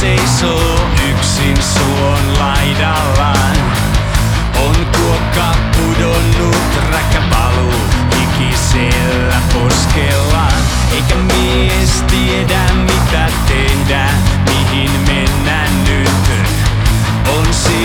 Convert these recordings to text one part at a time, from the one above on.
seisoo yksin suon laidallaan. On kuokka pudonnut räkäpalu ikisellä poskellaan. Eikä mies tiedä mitä tehdä, mihin mennään nyt. On se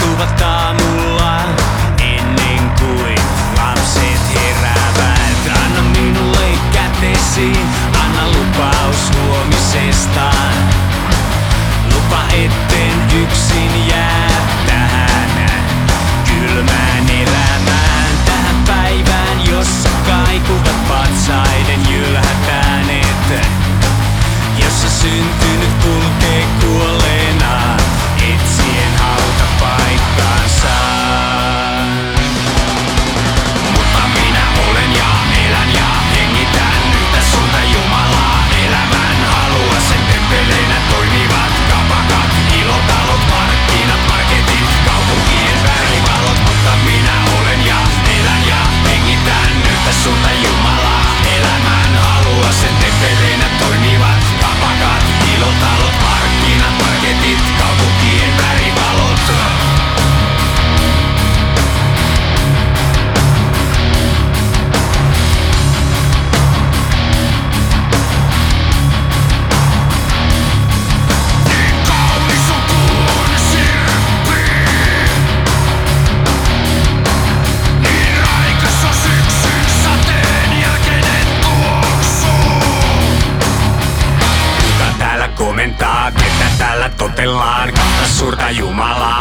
istuvat aamulla ennen kuin lapset heräävät. Anna minulle kätesi. palvellaan kahta suurta Jumalaa.